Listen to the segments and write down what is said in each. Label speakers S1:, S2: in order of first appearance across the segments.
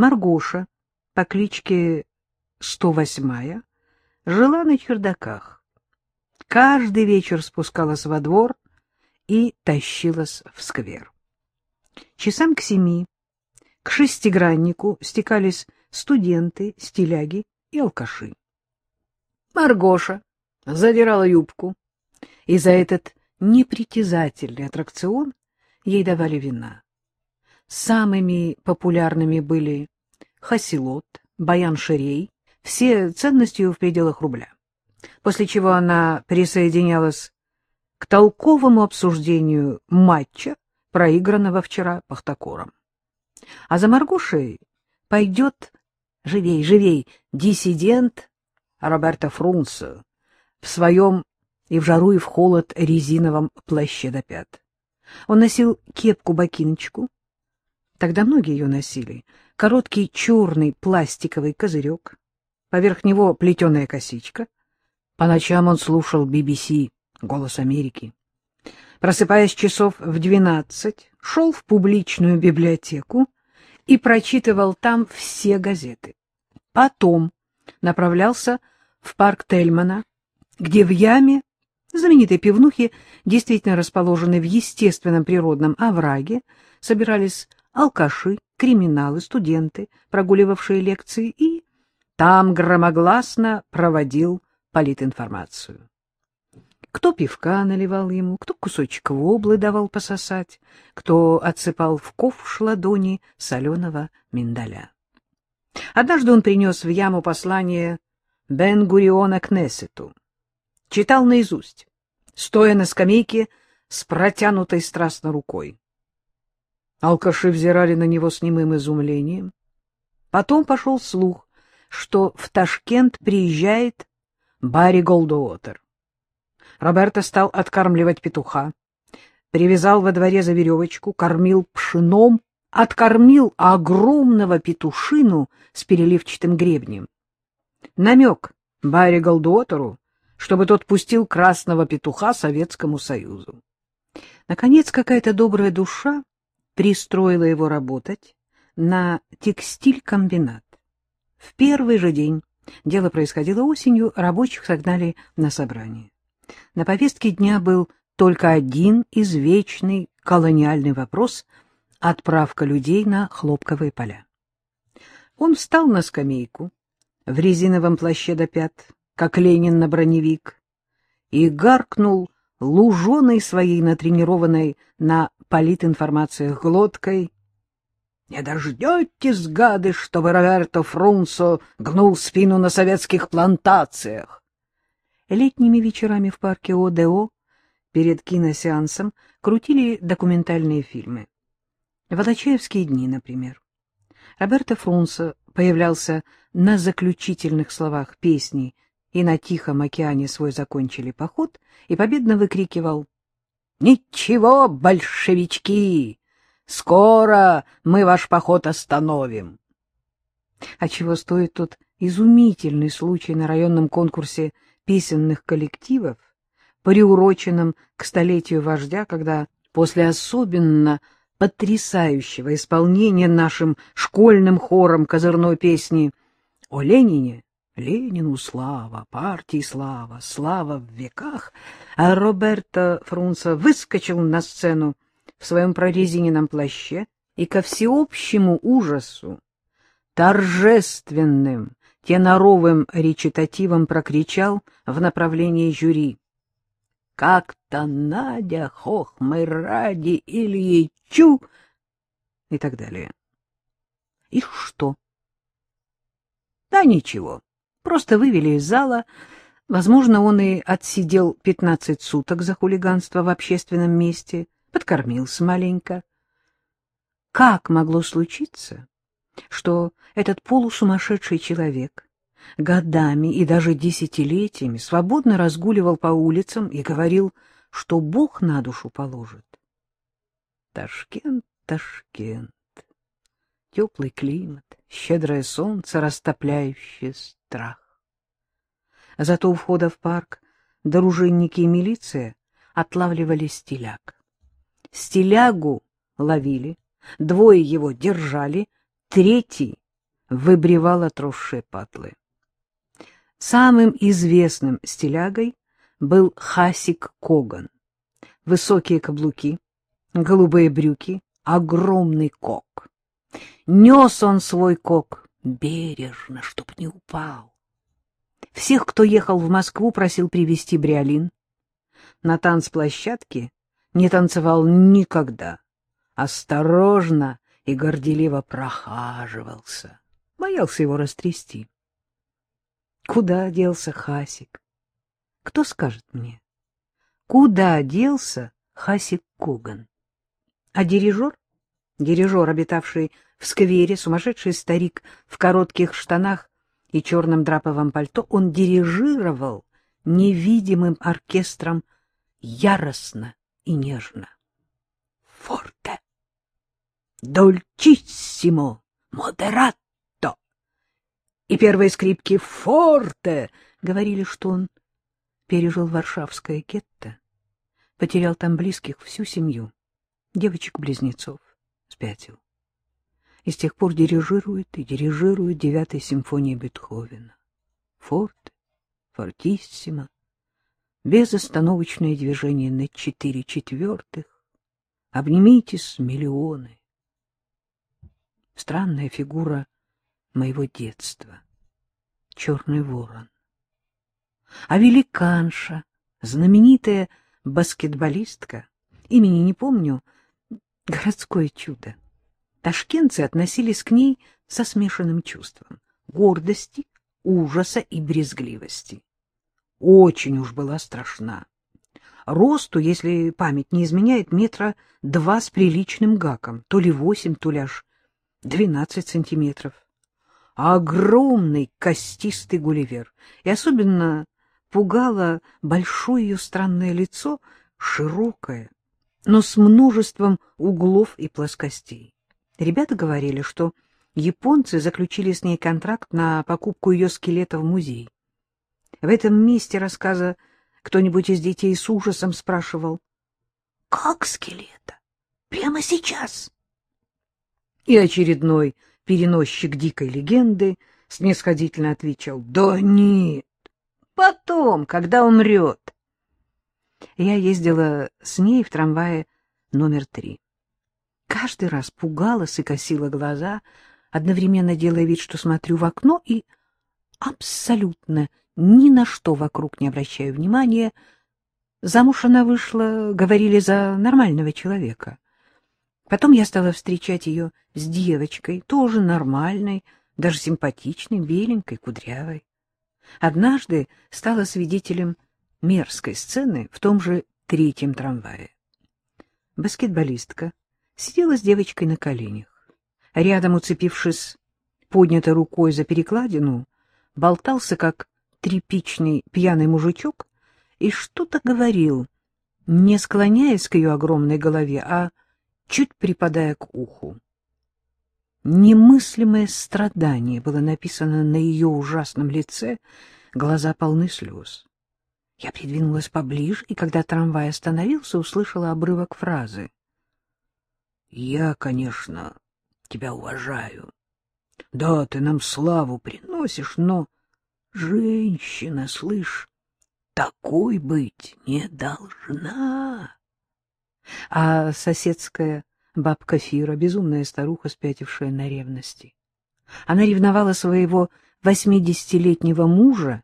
S1: Маргоша по кличке 108 жила на чердаках. Каждый вечер спускалась во двор и тащилась в сквер. Часам к семи к шестиграннику стекались студенты, стиляги и алкаши. Маргоша задирала юбку, и за этот непритязательный аттракцион ей давали вина. Самыми популярными были хасилот, баян-ширей, все ценностью в пределах рубля. После чего она присоединялась к толковому обсуждению матча, проигранного вчера Пахтакором. А за Маргушей пойдет, живей, живей, диссидент Роберто Фрунце в своем и в жару, и в холод резиновом плаще до пят. Он носил кепку-бакиночку, тогда многие ее носили, короткий черный пластиковый козырек, поверх него плетеная косичка. По ночам он слушал BBC «Голос Америки». Просыпаясь часов в двенадцать, шел в публичную библиотеку и прочитывал там все газеты. Потом направлялся в парк Тельмана, где в яме знаменитой пивнухи, действительно расположенной в естественном природном овраге, собирались алкаши, криминалы, студенты, прогуливавшие лекции, и там громогласно проводил политинформацию. Кто пивка наливал ему, кто кусочек воблы давал пососать, кто отсыпал в ковш ладони соленого миндаля. Однажды он принес в яму послание Бен-Гуриона к. Читал наизусть, стоя на скамейке с протянутой страстно рукой. Алкаши взирали на него с немым изумлением. Потом пошел слух, что в Ташкент приезжает Барри Голдуотер. Роберто стал откармливать петуха, привязал во дворе за веревочку, кормил пшеном, откормил огромного петушину с переливчатым гребнем. Намек Барри Голдуотеру, чтобы тот пустил красного петуха Советскому Союзу. Наконец, какая-то добрая душа пристроила его работать на текстиль-комбинат. В первый же день, дело происходило осенью, рабочих согнали на собрание. На повестке дня был только один извечный колониальный вопрос — отправка людей на хлопковые поля. Он встал на скамейку в резиновом плаще до пят, как Ленин на броневик, и гаркнул луженой своей натренированной на политинформациях глоткой. Не дождетесь, гады, чтобы Роберто Фрунсо гнул спину на советских плантациях. Летними вечерами в парке ОДО перед киносеансом крутили документальные фильмы. «Волочаевские дни», например. Роберто Фрунсо появлялся на заключительных словах песни и на Тихом океане свой закончили поход и победно выкрикивал «Ничего, большевички! Скоро мы ваш поход остановим!» А чего стоит тот изумительный случай на районном конкурсе песенных коллективов, приуроченном к столетию вождя, когда после особенно потрясающего исполнения нашим школьным хором козырной песни о Ленине, Ленину слава, партии слава, слава в веках, а Роберто Фрунца выскочил на сцену в своем прорезиненном плаще и ко всеобщему ужасу торжественным теноровым речитативом прокричал в направлении жюри. «Как-то Надя, хох мы ради Ильичу!» и так далее. И что? Да ничего, просто вывели из зала. Возможно, он и отсидел пятнадцать суток за хулиганство в общественном месте, подкормился маленько. Как могло случиться, что этот полусумасшедший человек годами и даже десятилетиями свободно разгуливал по улицам и говорил, что Бог на душу положит. Ташкент, Ташкент, теплый климат, щедрое солнце, растопляющее страх. Зато у входа в парк дружинники и милиция отлавливали стиляк. Стилягу ловили, двое его держали, третий выбривал отросшие патлы. Самым известным стилягой был Хасик Коган. Высокие каблуки, голубые брюки, огромный кок. Нес он свой кок бережно, чтоб не упал. Всех, кто ехал в Москву, просил привезти бриолин. На танцплощадке не танцевал никогда. Осторожно и горделиво прохаживался. Боялся его растрясти. Куда делся Хасик? Кто скажет мне? Куда делся Хасик Коган? А дирижер? Дирижер, обитавший в сквере, сумасшедший старик в коротких штанах и черном драповом пальто, он дирижировал невидимым оркестром яростно и нежно. Форте! Дольчиссимо! Модератто! И первые скрипки форте говорили, что он пережил Варшавское гетто, потерял там близких всю семью, девочек-близнецов, спятил и с тех пор дирижирует и дирижирует девятой симфонии Бетховена. Форте, фортиссимо, безостановочное движение на четыре четвертых. Обнимитесь, миллионы. Странная фигура моего детства. Черный ворон. А великанша, знаменитая баскетболистка, имени не помню, городское чудо. Ташкентцы относились к ней со смешанным чувством гордости, ужаса и брезгливости. Очень уж была страшна. Росту, если память не изменяет, метра два с приличным гаком, то ли восемь, то ли аж двенадцать сантиметров. Огромный костистый гулливер. И особенно пугало большое ее странное лицо, широкое, но с множеством углов и плоскостей. Ребята говорили, что японцы заключили с ней контракт на покупку ее скелета в музей. В этом месте рассказа кто-нибудь из детей с ужасом спрашивал, «Как скелета? Прямо сейчас?» И очередной переносчик дикой легенды снисходительно отвечал, «Да нет, потом, когда умрет». Я ездила с ней в трамвае номер три каждый раз пугалась и косила глаза, одновременно делая вид, что смотрю в окно и абсолютно ни на что вокруг не обращаю внимания. Замуж она вышла, говорили, за нормального человека. Потом я стала встречать ее с девочкой, тоже нормальной, даже симпатичной, беленькой, кудрявой. Однажды стала свидетелем мерзкой сцены в том же третьем трамвае. Баскетболистка сидела с девочкой на коленях. Рядом, уцепившись поднятой рукой за перекладину, болтался, как тряпичный пьяный мужичок, и что-то говорил, не склоняясь к ее огромной голове, а чуть припадая к уху. Немыслимое страдание было написано на ее ужасном лице, глаза полны слез. Я придвинулась поближе, и когда трамвай остановился, услышала обрывок фразы. Я, конечно, тебя уважаю. Да, ты нам славу приносишь, но женщина, слышь, такой быть не должна. А соседская бабка Фира, безумная старуха, спятившая на ревности. Она ревновала своего восьмидесятилетнего мужа,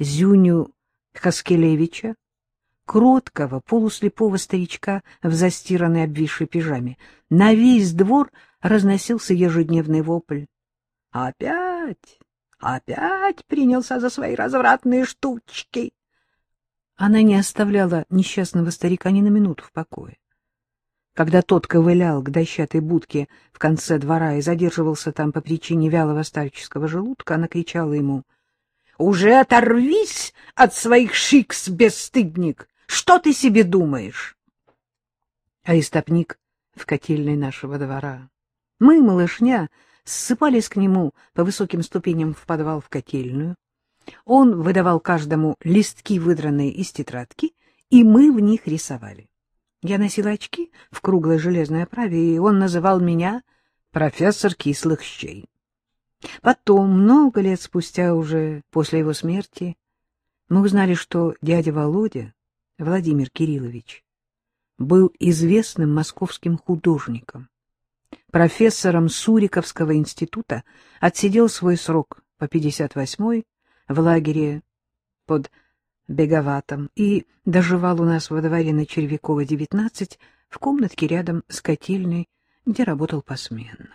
S1: Зюню Хаскелевича, кроткого, полуслепого старичка в застиранной обвисшей пижаме. На весь двор разносился ежедневный вопль. «Опять! Опять принялся за свои развратные штучки!» Она не оставляла несчастного старика ни на минуту в покое. Когда тот ковылял к дощатой будке в конце двора и задерживался там по причине вялого старческого желудка, она кричала ему — Уже оторвись от своих шикс, бесстыдник! Что ты себе думаешь? А истопник в котельной нашего двора. Мы, малышня, ссыпались к нему по высоким ступеням в подвал в котельную. Он выдавал каждому листки, выдранные из тетрадки, и мы в них рисовали. Я носила очки в круглой железной оправе, и он называл меня профессор кислых щей. Потом, много лет спустя уже после его смерти, мы узнали, что дядя Володя, Владимир Кириллович, был известным московским художником. Профессором Суриковского института отсидел свой срок по 58-й в лагере под Беговатом и доживал у нас во дворе на Червякова, 19, в комнатке рядом с котельной, где работал посменно.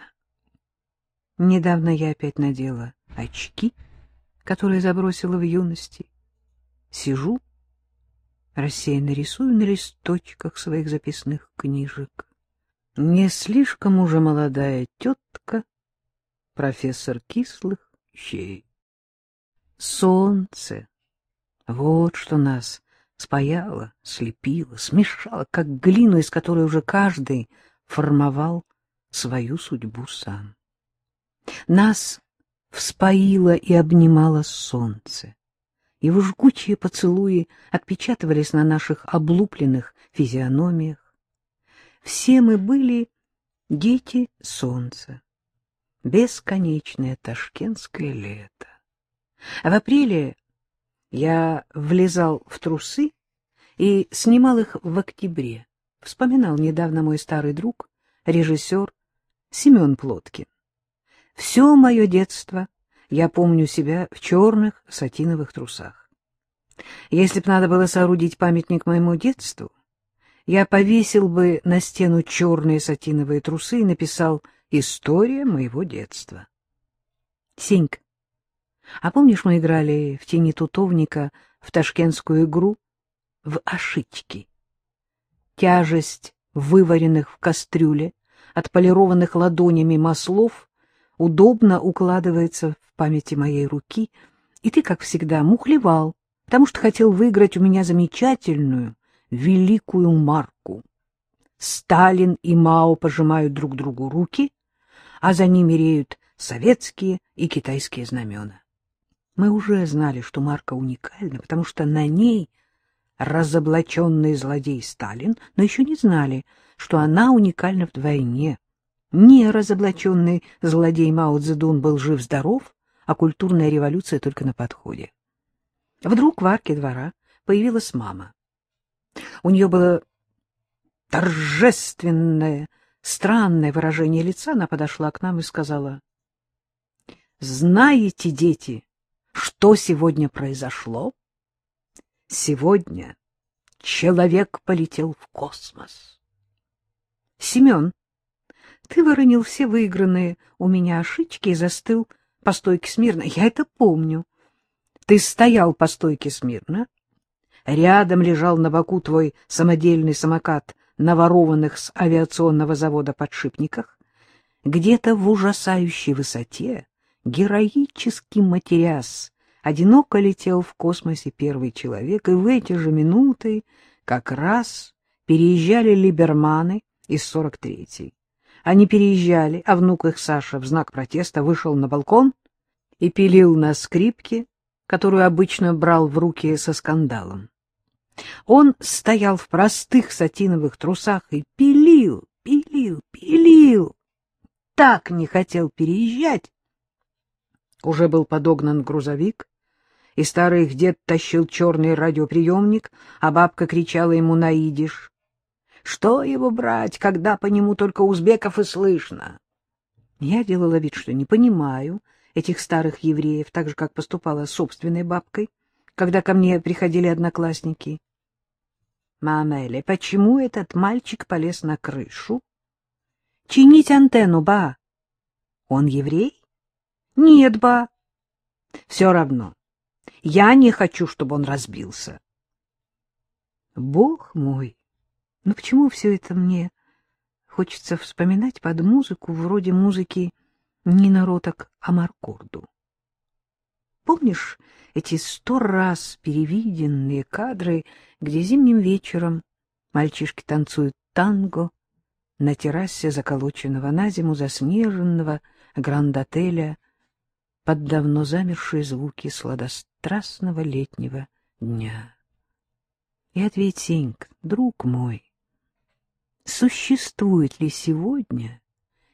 S1: Недавно я опять надела очки, которые забросила в юности. Сижу, рассеянно рисую на листочках своих записных книжек. Не слишком уже молодая тетка, профессор кислых щей. Солнце, вот что нас спаяло, слепило, смешало, как глину, из которой уже каждый формовал свою судьбу сам. Нас вспоило и обнимало солнце. Его жгучие поцелуи отпечатывались на наших облупленных физиономиях. Все мы были дети солнца. Бесконечное ташкентское лето. В апреле я влезал в трусы и снимал их в октябре. Вспоминал недавно мой старый друг, режиссер Семен Плоткин. Все мое детство я помню себя в черных сатиновых трусах. Если б надо было соорудить памятник моему детству, я повесил бы на стену черные сатиновые трусы и написал «История моего детства». Сенька, а помнишь, мы играли в тени тутовника в ташкентскую игру в ошибки? Тяжесть вываренных в кастрюле, отполированных ладонями маслов удобно укладывается в памяти моей руки, и ты, как всегда, мухлевал, потому что хотел выиграть у меня замечательную, великую марку. Сталин и Мао пожимают друг другу руки, а за ними реют советские и китайские знамена. Мы уже знали, что марка уникальна, потому что на ней разоблаченный злодей Сталин, но еще не знали, что она уникальна вдвойне. Не разоблаченный злодей Мао Цзэдун был жив-здоров, а культурная революция только на подходе. Вдруг в арке двора появилась мама. У нее было торжественное, странное выражение лица. Она подошла к нам и сказала, «Знаете, дети, что сегодня произошло? Сегодня человек полетел в космос. Семен, ты выронил все выигранные у меня ошибки и застыл по стойке смирно. Я это помню. Ты стоял по стойке смирно. Рядом лежал на боку твой самодельный самокат на ворованных с авиационного завода подшипниках. Где-то в ужасающей высоте, героически матерясь, одиноко летел в космосе первый человек, и в эти же минуты как раз переезжали либерманы из 43-й. Они переезжали, а внук их Саша в знак протеста вышел на балкон и пилил на скрипке, которую обычно брал в руки со скандалом. Он стоял в простых сатиновых трусах и пилил, пилил, пилил. Так не хотел переезжать. Уже был подогнан грузовик, и старый их дед тащил черный радиоприемник, а бабка кричала ему на идиш. Что его брать, когда по нему только узбеков и слышно? Я делала вид, что не понимаю этих старых евреев, так же, как поступала с собственной бабкой, когда ко мне приходили одноклассники. Мамеле, почему этот мальчик полез на крышу? Чинить антенну, ба. Он еврей? Нет, ба. Все равно. Я не хочу, чтобы он разбился. Бог мой! Но почему все это мне хочется вспоминать под музыку, вроде музыки не народок, а маркорду? Помнишь эти сто раз перевиденные кадры, где зимним вечером мальчишки танцуют танго на террасе заколоченного на зиму заснеженного гранд-отеля под давно замершие звуки сладострастного летнего дня? И ответь, Сеньк, друг мой, существует ли сегодня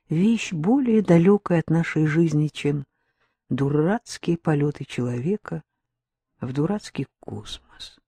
S1: вещь более далекая от нашей жизни, чем дурацкие полеты человека в дурацкий космос.